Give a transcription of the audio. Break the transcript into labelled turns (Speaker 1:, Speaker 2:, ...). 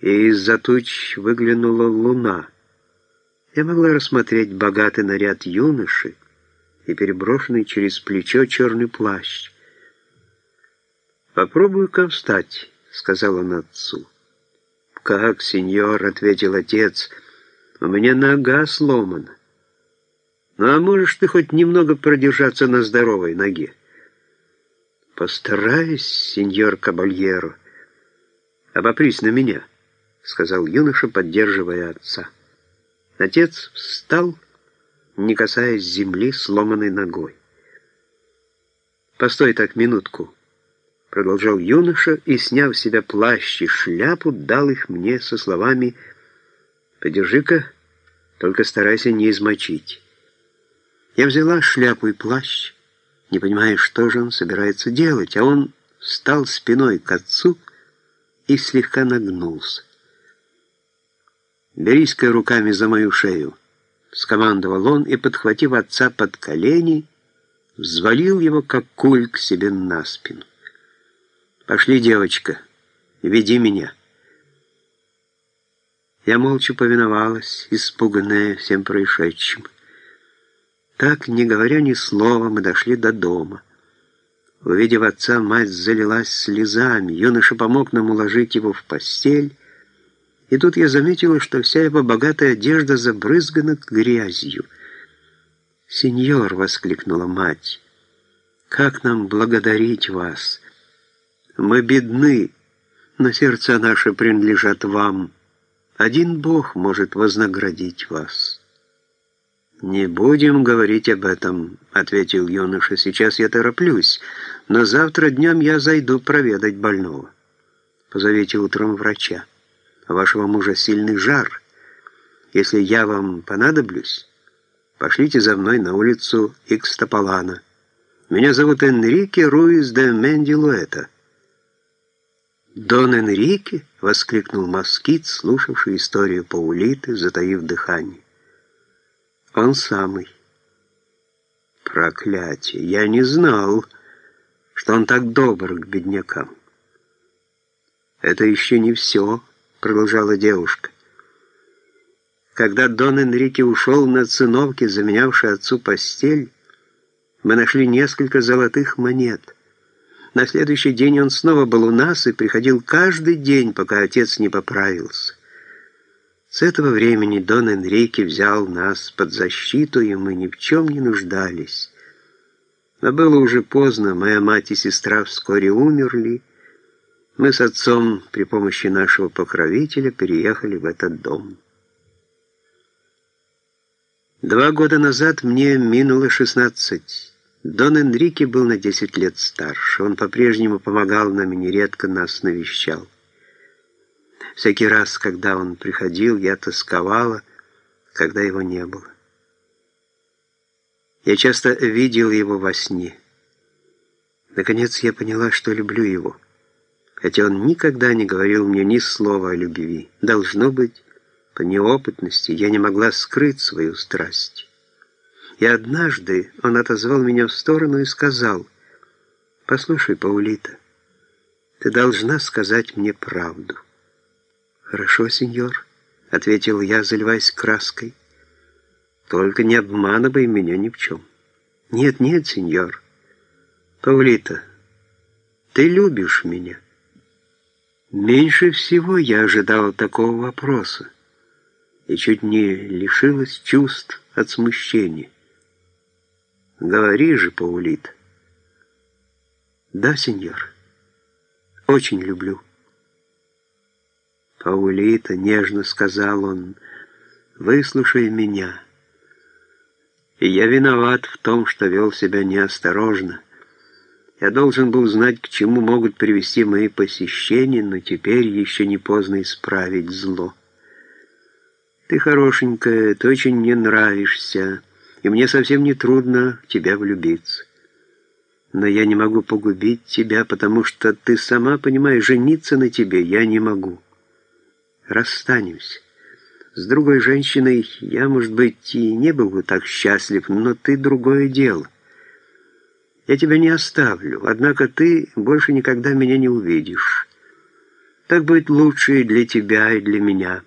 Speaker 1: и из-за туч выглянула луна. Я могла рассмотреть богатый наряд юноши и переброшенный через плечо черный плащ. «Попробуй-ка встать», — сказал он отцу. «Как, сеньор?» — ответил отец. «У меня нога сломана». «Ну а можешь ты хоть немного продержаться на здоровой ноге?» «Постараюсь, сеньор Кабальеро. Обопрись на меня». — сказал юноша, поддерживая отца. Отец встал, не касаясь земли сломанной ногой. «Постой так минутку», — продолжал юноша и, сняв с себя плащ и шляпу, дал их мне со словами «Подержи-ка, только старайся не измочить». Я взяла шляпу и плащ, не понимая, что же он собирается делать, а он встал спиной к отцу и слегка нагнулся. «Берись-ка руками за мою шею», — скомандовал он и, подхватив отца под колени, взвалил его, как куль, к себе на спину. «Пошли, девочка, веди меня». Я молча повиновалась, испуганная всем происшедшим. Так, не говоря ни слова, мы дошли до дома. Увидев отца, мать залилась слезами. Юноша помог нам уложить его в постель, и тут я заметила, что вся его богатая одежда забрызгана грязью. «Сеньор!» — воскликнула мать. «Как нам благодарить вас? Мы бедны, но сердца наши принадлежат вам. Один Бог может вознаградить вас». «Не будем говорить об этом», — ответил юноша. «Сейчас я тороплюсь, но завтра днем я зайду проведать больного. Позовите утром врача» вашего мужа сильный жар. Если я вам понадоблюсь, пошлите за мной на улицу Икстапалана. Меня зовут Энрике Руис де Мендилуэта». «Дон Энрике?» — воскликнул москит, слушавший историю Паулиты, затаив дыхание. «Он самый». «Проклятие! Я не знал, что он так добр к беднякам». «Это еще не все», продолжала девушка. Когда Дон Энрике ушел на циновке, заменявшей отцу постель, мы нашли несколько золотых монет. На следующий день он снова был у нас и приходил каждый день, пока отец не поправился. С этого времени Дон Энрике взял нас под защиту, и мы ни в чем не нуждались. Но было уже поздно, моя мать и сестра вскоре умерли, мы с отцом при помощи нашего покровителя переехали в этот дом. Два года назад мне минуло 16. Дон Энрике был на 10 лет старше. Он по-прежнему помогал нам и нередко нас навещал. Всякий раз, когда он приходил, я тосковала, когда его не было. Я часто видел его во сне. Наконец я поняла, что люблю его хотя он никогда не говорил мне ни слова о любви. Должно быть, по неопытности я не могла скрыть свою страсть. И однажды он отозвал меня в сторону и сказал, «Послушай, Паулита, ты должна сказать мне правду». «Хорошо, сеньор», — ответил я, заливаясь краской. «Только не обманывай меня ни в чем». «Нет, нет, сеньор. Паулита, ты любишь меня». Меньше всего я ожидал такого вопроса и чуть не лишилась чувств от смущения. «Говори же, Паулит». «Да, сеньор, очень люблю». «Паулита», — нежно сказал он, — «выслушай меня». И я виноват в том, что вел себя неосторожно. Я должен был знать, к чему могут привести мои посещения, но теперь еще не поздно исправить зло. Ты хорошенькая, ты очень мне нравишься, и мне совсем не трудно в тебя влюбиться. Но я не могу погубить тебя, потому что ты сама понимаешь, жениться на тебе я не могу. Расстанемся. С другой женщиной я, может быть, и не был бы так счастлив, но ты другое дело. Я тебя не оставлю, однако ты больше никогда меня не увидишь. Так будет лучше и для тебя, и для меня».